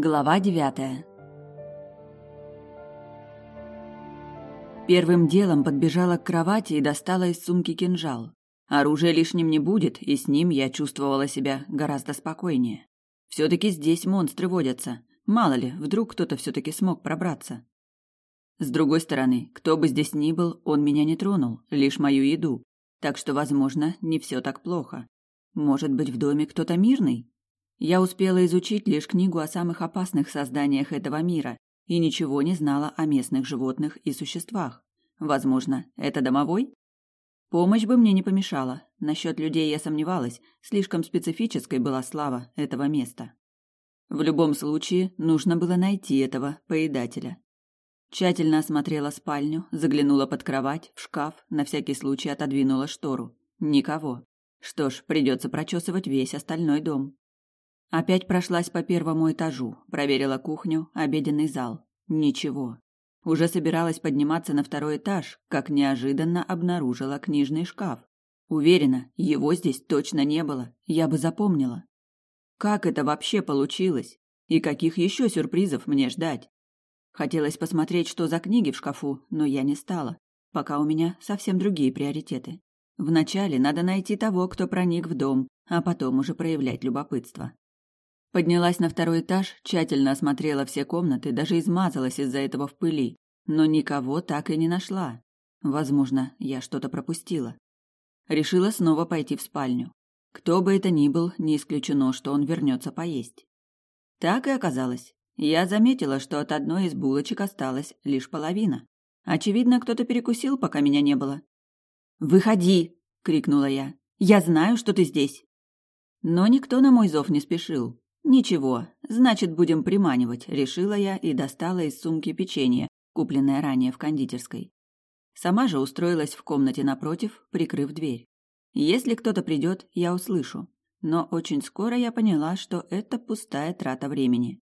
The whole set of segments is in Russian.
Глава девятая Первым делом подбежала к кровати и достала из сумки кинжал. Оружия лишним не будет, и с ним я чувствовала себя гораздо спокойнее. Все-таки здесь монстры водятся. Мало ли, вдруг кто-то все-таки смог пробраться. С другой стороны, кто бы здесь ни был, он меня не тронул, лишь мою еду. Так что, возможно, не все так плохо. Может быть, в доме кто-то мирный? Я успела изучить лишь книгу о самых опасных созданиях этого мира и ничего не знала о местных животных и существах. Возможно, это домовой? Помощь бы мне не помешала. Насчет людей я сомневалась, слишком специфической была слава этого места. В любом случае, нужно было найти этого поедателя. Тщательно осмотрела спальню, заглянула под кровать, в шкаф, на всякий случай отодвинула штору. Никого. Что ж, придется прочесывать весь остальной дом. Опять прошлась по первому этажу, проверила кухню, обеденный зал. Ничего. Уже собиралась подниматься на второй этаж, как неожиданно обнаружила книжный шкаф. Уверена, его здесь точно не было, я бы запомнила. Как это вообще получилось? И каких еще сюрпризов мне ждать? Хотелось посмотреть, что за книги в шкафу, но я не стала. Пока у меня совсем другие приоритеты. Вначале надо найти того, кто проник в дом, а потом уже проявлять любопытство. Поднялась на второй этаж, тщательно осмотрела все комнаты, даже измазалась из-за этого в пыли, но никого так и не нашла. Возможно, я что-то пропустила. Решила снова пойти в спальню. Кто бы это ни был, не исключено, что он вернется поесть. Так и оказалось. Я заметила, что от одной из булочек осталась лишь половина. Очевидно, кто-то перекусил, пока меня не было. «Выходи!» — крикнула я. «Я знаю, что ты здесь!» Но никто на мой зов не спешил. «Ничего, значит, будем приманивать», — решила я и достала из сумки печенье, купленное ранее в кондитерской. Сама же устроилась в комнате напротив, прикрыв дверь. Если кто-то придет, я услышу. Но очень скоро я поняла, что это пустая трата времени.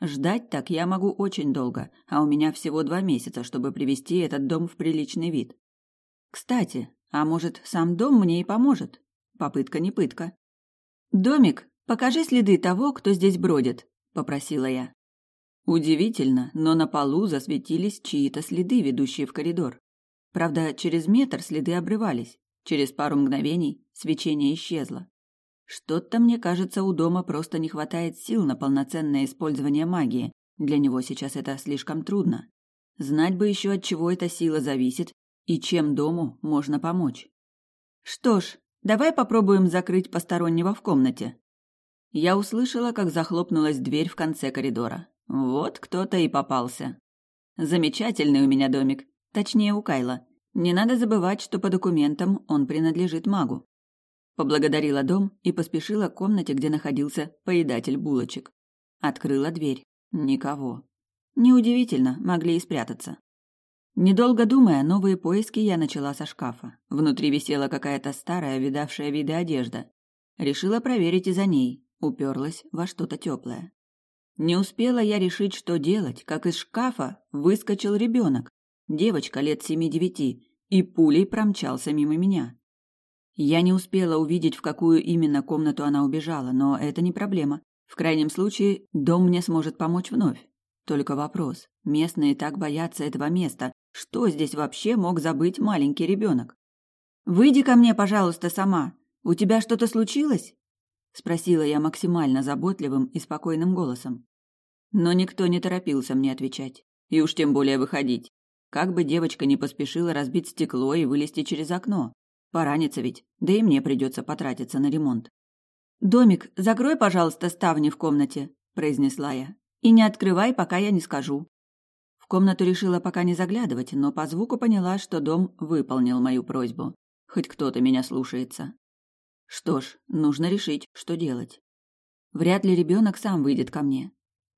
Ждать так я могу очень долго, а у меня всего два месяца, чтобы привести этот дом в приличный вид. Кстати, а может, сам дом мне и поможет? Попытка не пытка. «Домик, покажи следы того, кто здесь бродит», — попросила я. Удивительно, но на полу засветились чьи-то следы, ведущие в коридор. Правда, через метр следы обрывались. Через пару мгновений свечение исчезло. Что-то, мне кажется, у дома просто не хватает сил на полноценное использование магии. Для него сейчас это слишком трудно. Знать бы еще, от чего эта сила зависит и чем дому можно помочь. Что ж, давай попробуем закрыть постороннего в комнате. Я услышала, как захлопнулась дверь в конце коридора. Вот кто-то и попался. Замечательный у меня домик, точнее у Кайла. Не надо забывать, что по документам он принадлежит магу. Поблагодарила дом и поспешила к комнате, где находился поедатель булочек. Открыла дверь. Никого. Неудивительно, могли и спрятаться. Недолго думая, новые поиски я начала со шкафа. Внутри висела какая-то старая, видавшая виды одежда. Решила проверить и за ней. Уперлась во что-то теплое. Не успела я решить, что делать, как из шкафа выскочил ребенок. Девочка лет семи-девяти, и пулей промчался мимо меня. Я не успела увидеть, в какую именно комнату она убежала, но это не проблема. В крайнем случае, дом мне сможет помочь вновь. Только вопрос. Местные так боятся этого места. Что здесь вообще мог забыть маленький ребенок? «Выйди ко мне, пожалуйста, сама. У тебя что-то случилось?» Спросила я максимально заботливым и спокойным голосом. Но никто не торопился мне отвечать. И уж тем более выходить. Как бы девочка не поспешила разбить стекло и вылезти через окно. Поранится ведь, да и мне придется потратиться на ремонт. «Домик, закрой, пожалуйста, ставни в комнате», – произнесла я. «И не открывай, пока я не скажу». В комнату решила пока не заглядывать, но по звуку поняла, что дом выполнил мою просьбу. Хоть кто-то меня слушается. Что ж, нужно решить, что делать. Вряд ли ребенок сам выйдет ко мне.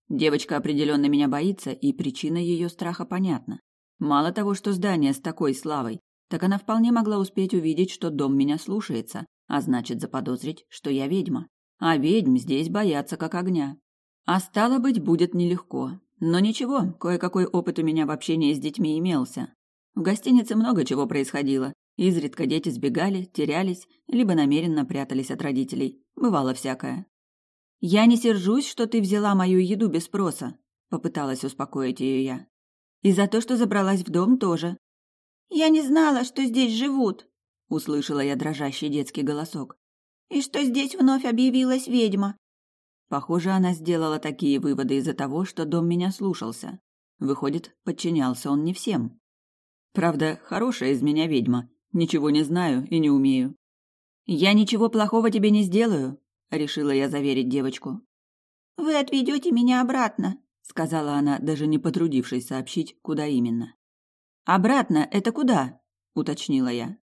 Девочка определенно меня боится, и причина ее страха понятна. Мало того, что здание с такой славой, так она вполне могла успеть увидеть, что дом меня слушается, а значит заподозрить, что я ведьма. А ведьм здесь боятся как огня. А стало быть, будет нелегко. Но ничего, кое-какой опыт у меня в общении с детьми имелся. В гостинице много чего происходило. Изредка дети сбегали, терялись, либо намеренно прятались от родителей. Бывало всякое. «Я не сержусь, что ты взяла мою еду без спроса», — попыталась успокоить ее я. «И за то, что забралась в дом тоже». «Я не знала, что здесь живут», — услышала я дрожащий детский голосок. «И что здесь вновь объявилась ведьма». Похоже, она сделала такие выводы из-за того, что дом меня слушался. Выходит, подчинялся он не всем. Правда, хорошая из меня ведьма. Ничего не знаю и не умею. «Я ничего плохого тебе не сделаю», — решила я заверить девочку. «Вы отведете меня обратно», — сказала она, даже не потрудившись сообщить, куда именно. «Обратно — это куда?» — уточнила я.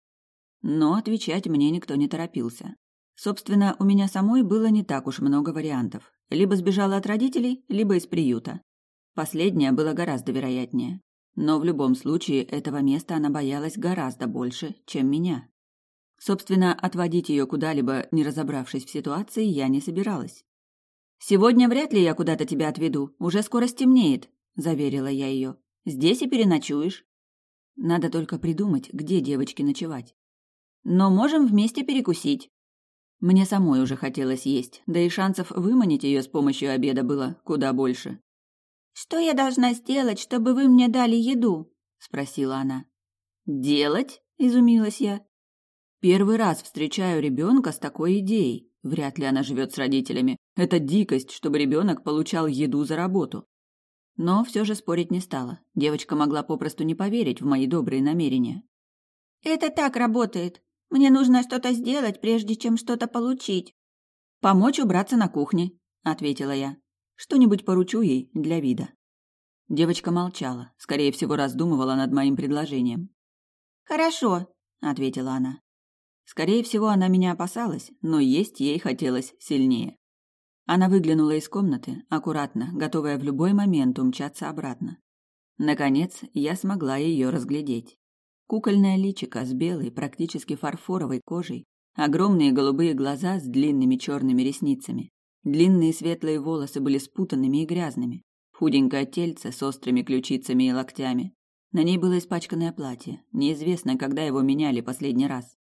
Но отвечать мне никто не торопился. Собственно, у меня самой было не так уж много вариантов. Либо сбежала от родителей, либо из приюта. Последнее было гораздо вероятнее. Но в любом случае этого места она боялась гораздо больше, чем меня. Собственно, отводить ее куда-либо, не разобравшись в ситуации, я не собиралась. «Сегодня вряд ли я куда-то тебя отведу, уже скоро стемнеет», – заверила я ее. «Здесь и переночуешь». Надо только придумать, где девочке ночевать. Но можем вместе перекусить. Мне самой уже хотелось есть, да и шансов выманить ее с помощью обеда было куда больше. «Что я должна сделать, чтобы вы мне дали еду?» – спросила она. «Делать?» – изумилась я. Первый раз встречаю ребенка с такой идеей. Вряд ли она живет с родителями. Это дикость, чтобы ребенок получал еду за работу. Но все же спорить не стала. Девочка могла попросту не поверить в мои добрые намерения. «Это так работает. Мне нужно что-то сделать, прежде чем что-то получить». «Помочь убраться на кухне», — ответила я. «Что-нибудь поручу ей для вида». Девочка молчала, скорее всего, раздумывала над моим предложением. «Хорошо», — ответила она. Скорее всего, она меня опасалась, но есть ей хотелось сильнее. Она выглянула из комнаты, аккуратно, готовая в любой момент умчаться обратно. Наконец, я смогла ее разглядеть. Кукольное личико с белой, практически фарфоровой кожей, огромные голубые глаза с длинными черными ресницами. Длинные светлые волосы были спутанными и грязными. Худенькое тельце с острыми ключицами и локтями. На ней было испачканное платье. Неизвестно, когда его меняли последний раз.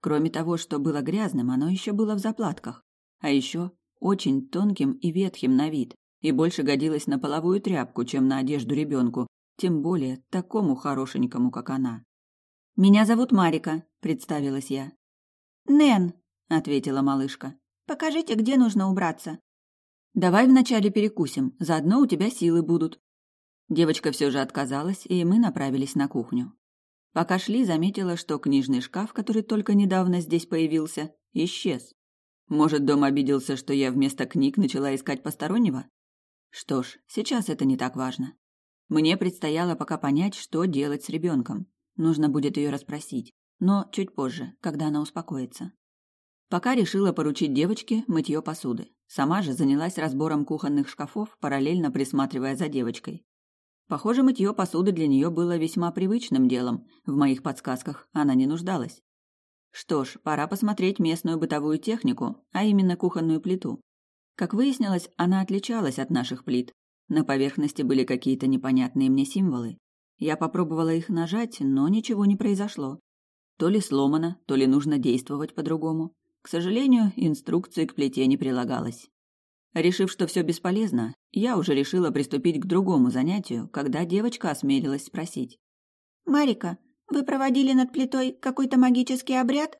Кроме того, что было грязным, оно еще было в заплатках. А еще очень тонким и ветхим на вид, и больше годилось на половую тряпку, чем на одежду ребенку, тем более такому хорошенькому, как она. «Меня зовут Марика», — представилась я. «Нэн», — ответила малышка. «Покажите, где нужно убраться». «Давай вначале перекусим, заодно у тебя силы будут». Девочка все же отказалась, и мы направились на кухню. Пока шли, заметила, что книжный шкаф, который только недавно здесь появился, исчез. Может, дом обиделся, что я вместо книг начала искать постороннего? Что ж, сейчас это не так важно. Мне предстояло пока понять, что делать с ребенком. Нужно будет ее расспросить, но чуть позже, когда она успокоится. Пока решила поручить девочке мытье посуды. Сама же занялась разбором кухонных шкафов, параллельно присматривая за девочкой. Похоже, мытье посуды для нее было весьма привычным делом. В моих подсказках она не нуждалась. Что ж, пора посмотреть местную бытовую технику, а именно кухонную плиту. Как выяснилось, она отличалась от наших плит. На поверхности были какие-то непонятные мне символы. Я попробовала их нажать, но ничего не произошло. То ли сломано, то ли нужно действовать по-другому. К сожалению, инструкции к плите не прилагалось. Решив, что все бесполезно, я уже решила приступить к другому занятию, когда девочка осмелилась спросить. «Марика, вы проводили над плитой какой-то магический обряд?»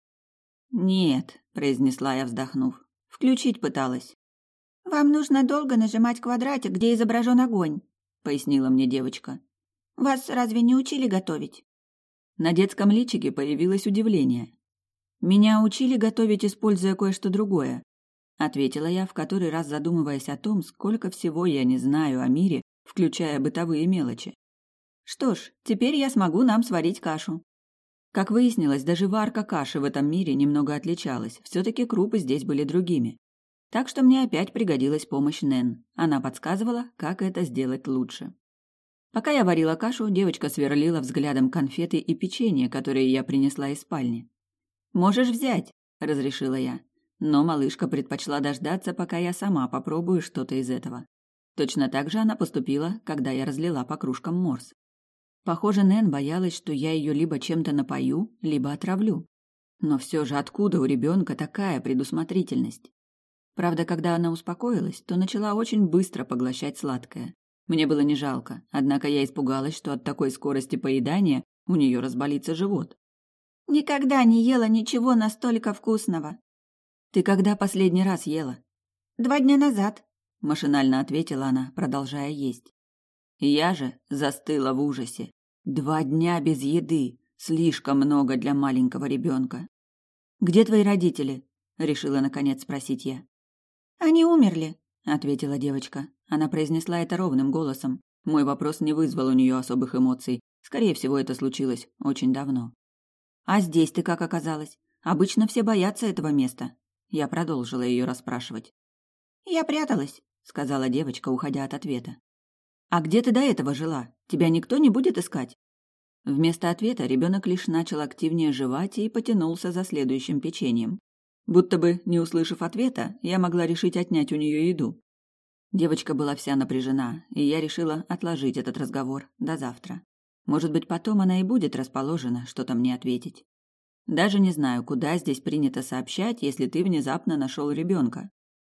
«Нет», — произнесла я, вздохнув. «Включить пыталась». «Вам нужно долго нажимать квадратик, где изображен огонь», — пояснила мне девочка. «Вас разве не учили готовить?» На детском личике появилось удивление. Меня учили готовить, используя кое-что другое, ответила я, в который раз задумываясь о том, сколько всего я не знаю о мире, включая бытовые мелочи. Что ж, теперь я смогу нам сварить кашу. Как выяснилось, даже варка каши в этом мире немного отличалась, все таки крупы здесь были другими. Так что мне опять пригодилась помощь Нэн. Она подсказывала, как это сделать лучше. Пока я варила кашу, девочка сверлила взглядом конфеты и печенье, которые я принесла из спальни. «Можешь взять», — разрешила я. Но малышка предпочла дождаться, пока я сама попробую что-то из этого. Точно так же она поступила, когда я разлила по кружкам морс. Похоже, Нэн боялась, что я ее либо чем-то напою, либо отравлю. Но все же откуда у ребенка такая предусмотрительность? Правда, когда она успокоилась, то начала очень быстро поглощать сладкое. Мне было не жалко, однако я испугалась, что от такой скорости поедания у нее разболится живот. «Никогда не ела ничего настолько вкусного». «Ты когда последний раз ела?» «Два дня назад», — машинально ответила она, продолжая есть. Я же застыла в ужасе. Два дня без еды. Слишком много для маленького ребенка. «Где твои родители?» — решила наконец спросить я. «Они умерли», — ответила девочка. Она произнесла это ровным голосом. Мой вопрос не вызвал у нее особых эмоций. Скорее всего, это случилось очень давно. «А здесь ты как оказалась? Обычно все боятся этого места». Я продолжила ее расспрашивать. «Я пряталась», — сказала девочка, уходя от ответа. «А где ты до этого жила? Тебя никто не будет искать?» Вместо ответа ребенок лишь начал активнее жевать и потянулся за следующим печеньем. Будто бы, не услышав ответа, я могла решить отнять у нее еду. Девочка была вся напряжена, и я решила отложить этот разговор до завтра. Может быть, потом она и будет расположена что-то мне ответить. Даже не знаю, куда здесь принято сообщать, если ты внезапно нашел ребенка.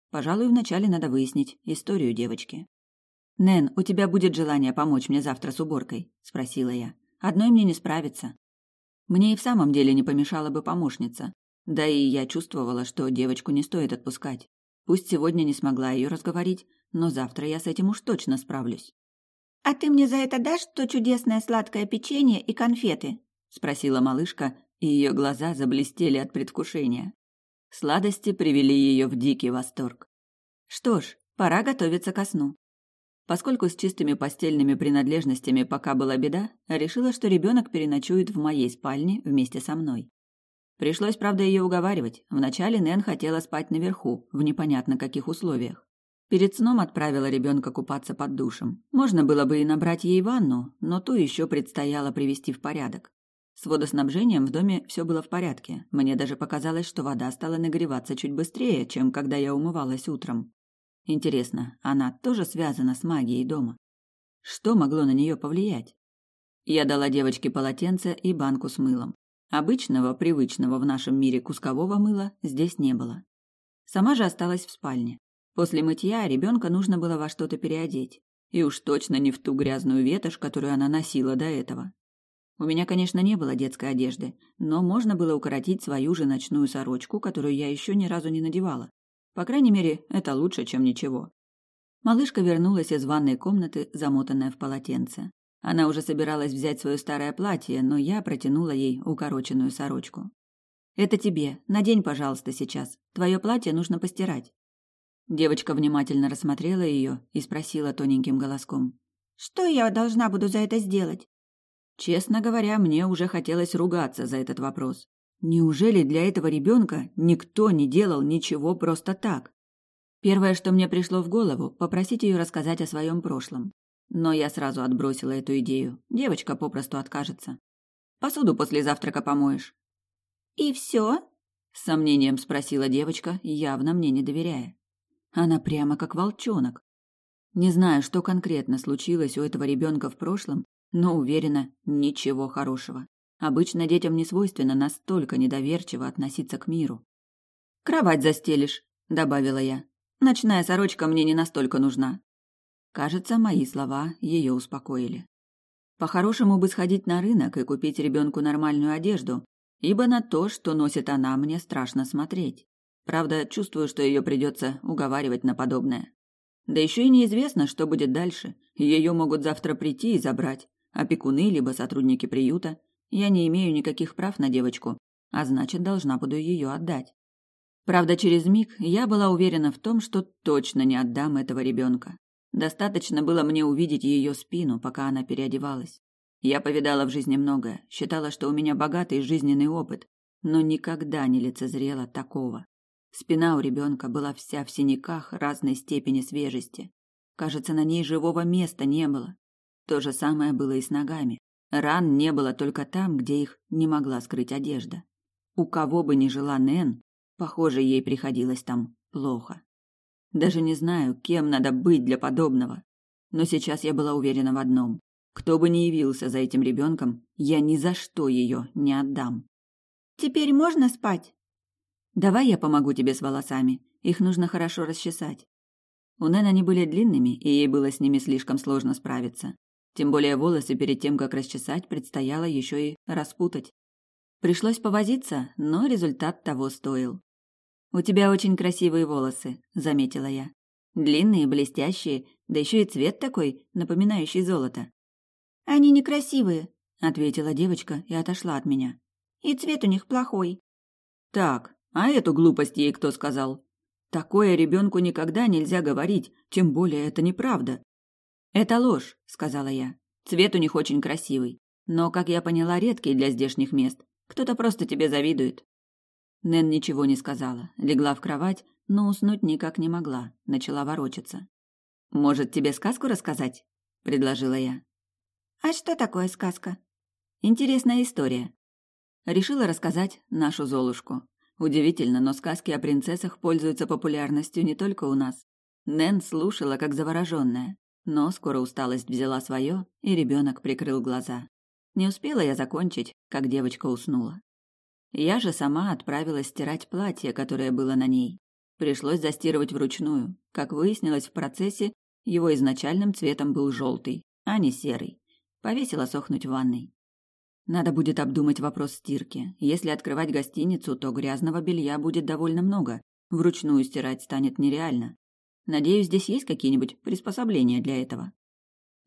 Пожалуй, вначале надо выяснить историю девочки. «Нэн, у тебя будет желание помочь мне завтра с уборкой?» – спросила я. «Одной мне не справиться». Мне и в самом деле не помешала бы помощница. Да и я чувствовала, что девочку не стоит отпускать. Пусть сегодня не смогла ее разговорить, но завтра я с этим уж точно справлюсь. «А ты мне за это дашь то чудесное сладкое печенье и конфеты?» – спросила малышка, и ее глаза заблестели от предвкушения. Сладости привели ее в дикий восторг. Что ж, пора готовиться ко сну. Поскольку с чистыми постельными принадлежностями пока была беда, решила, что ребенок переночует в моей спальне вместе со мной. Пришлось, правда, ее уговаривать. Вначале Нэн хотела спать наверху, в непонятно каких условиях. Перед сном отправила ребенка купаться под душем. Можно было бы и набрать ей ванну, но ту еще предстояло привести в порядок. С водоснабжением в доме все было в порядке. Мне даже показалось, что вода стала нагреваться чуть быстрее, чем когда я умывалась утром. Интересно, она тоже связана с магией дома? Что могло на нее повлиять? Я дала девочке полотенце и банку с мылом. Обычного, привычного в нашем мире кускового мыла здесь не было. Сама же осталась в спальне. После мытья ребенка нужно было во что-то переодеть. И уж точно не в ту грязную ветошь, которую она носила до этого. У меня, конечно, не было детской одежды, но можно было укоротить свою же ночную сорочку, которую я еще ни разу не надевала. По крайней мере, это лучше, чем ничего. Малышка вернулась из ванной комнаты, замотанная в полотенце. Она уже собиралась взять свое старое платье, но я протянула ей укороченную сорочку. «Это тебе. Надень, пожалуйста, сейчас. Твое платье нужно постирать». Девочка внимательно рассмотрела ее и спросила тоненьким голоском. «Что я должна буду за это сделать?» Честно говоря, мне уже хотелось ругаться за этот вопрос. Неужели для этого ребенка никто не делал ничего просто так? Первое, что мне пришло в голову, попросить ее рассказать о своем прошлом. Но я сразу отбросила эту идею. Девочка попросту откажется. Посуду после завтрака помоешь. И все? С сомнением спросила девочка, явно мне не доверяя. Она прямо как волчонок. Не знаю, что конкретно случилось у этого ребенка в прошлом, но уверена, ничего хорошего. Обычно детям не свойственно настолько недоверчиво относиться к миру. «Кровать застелишь», — добавила я. «Ночная сорочка мне не настолько нужна». Кажется, мои слова ее успокоили. По-хорошему бы сходить на рынок и купить ребенку нормальную одежду, ибо на то, что носит она, мне страшно смотреть. Правда, чувствую, что ее придется уговаривать на подобное. Да еще и неизвестно, что будет дальше. Ее могут завтра прийти и забрать. Опекуны, либо сотрудники приюта. Я не имею никаких прав на девочку, а значит, должна буду ее отдать. Правда, через миг я была уверена в том, что точно не отдам этого ребенка. Достаточно было мне увидеть ее спину, пока она переодевалась. Я повидала в жизни многое, считала, что у меня богатый жизненный опыт, но никогда не лицезрела такого. Спина у ребенка была вся в синяках разной степени свежести. Кажется, на ней живого места не было. То же самое было и с ногами. Ран не было только там, где их не могла скрыть одежда. У кого бы ни жила Нэн, похоже, ей приходилось там плохо. Даже не знаю, кем надо быть для подобного. Но сейчас я была уверена в одном. Кто бы ни явился за этим ребенком, я ни за что ее не отдам. «Теперь можно спать?» Давай я помогу тебе с волосами. Их нужно хорошо расчесать. У Нэн они были длинными, и ей было с ними слишком сложно справиться. Тем более волосы перед тем, как расчесать, предстояло еще и распутать. Пришлось повозиться, но результат того стоил. «У тебя очень красивые волосы», — заметила я. «Длинные, блестящие, да еще и цвет такой, напоминающий золото». «Они некрасивые», — ответила девочка и отошла от меня. «И цвет у них плохой». «Так, а эту глупость ей кто сказал?» Такое ребенку никогда нельзя говорить, тем более это неправда. Это ложь, сказала я. Цвет у них очень красивый, но, как я поняла, редкий для здешних мест. Кто-то просто тебе завидует. Нэн ничего не сказала, легла в кровать, но уснуть никак не могла, начала ворочаться. Может, тебе сказку рассказать? предложила я. А что такое сказка? Интересная история. Решила рассказать нашу Золушку. Удивительно, но сказки о принцессах пользуются популярностью не только у нас. Нэн слушала как завороженная, но скоро усталость взяла свое, и ребенок прикрыл глаза. Не успела я закончить, как девочка уснула. Я же сама отправилась стирать платье, которое было на ней. Пришлось застирывать вручную. Как выяснилось в процессе, его изначальным цветом был желтый, а не серый. Повесила сохнуть в ванной. Надо будет обдумать вопрос стирки. Если открывать гостиницу, то грязного белья будет довольно много. Вручную стирать станет нереально. Надеюсь, здесь есть какие-нибудь приспособления для этого.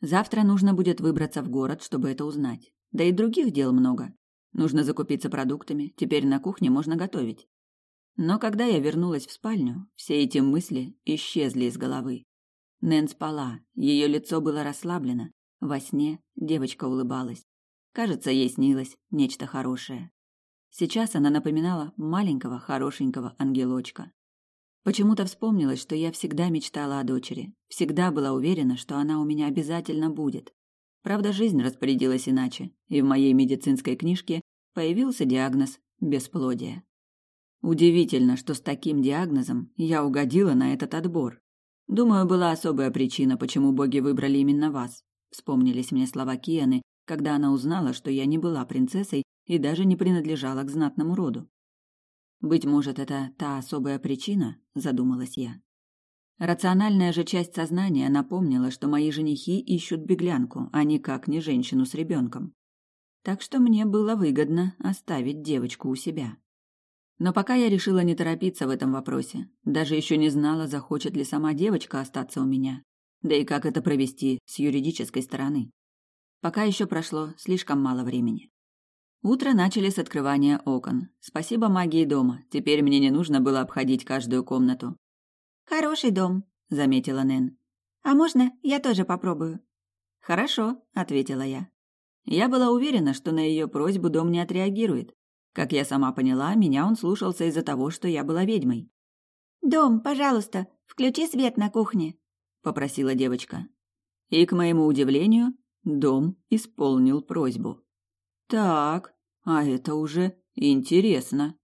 Завтра нужно будет выбраться в город, чтобы это узнать. Да и других дел много. Нужно закупиться продуктами, теперь на кухне можно готовить. Но когда я вернулась в спальню, все эти мысли исчезли из головы. Нэн спала, ее лицо было расслаблено. Во сне девочка улыбалась. Кажется, ей снилось нечто хорошее. Сейчас она напоминала маленького хорошенького ангелочка. Почему-то вспомнилось, что я всегда мечтала о дочери, всегда была уверена, что она у меня обязательно будет. Правда, жизнь распорядилась иначе, и в моей медицинской книжке появился диагноз бесплодие. Удивительно, что с таким диагнозом я угодила на этот отбор. Думаю, была особая причина, почему боги выбрали именно вас. Вспомнились мне слова Кианы, когда она узнала, что я не была принцессой и даже не принадлежала к знатному роду. Быть может, это та особая причина, задумалась я. Рациональная же часть сознания напомнила, что мои женихи ищут беглянку, а никак не женщину с ребенком. Так что мне было выгодно оставить девочку у себя. Но пока я решила не торопиться в этом вопросе, даже еще не знала, захочет ли сама девочка остаться у меня, да и как это провести с юридической стороны. Пока еще прошло слишком мало времени. Утро начали с открывания окон. Спасибо магии дома. Теперь мне не нужно было обходить каждую комнату. Хороший дом, заметила Нэн. А можно я тоже попробую? Хорошо, ответила я. Я была уверена, что на ее просьбу дом не отреагирует. Как я сама поняла, меня он слушался из-за того, что я была ведьмой. «Дом, пожалуйста, включи свет на кухне», — попросила девочка. И, к моему удивлению, Дом исполнил просьбу. Так, а это уже интересно.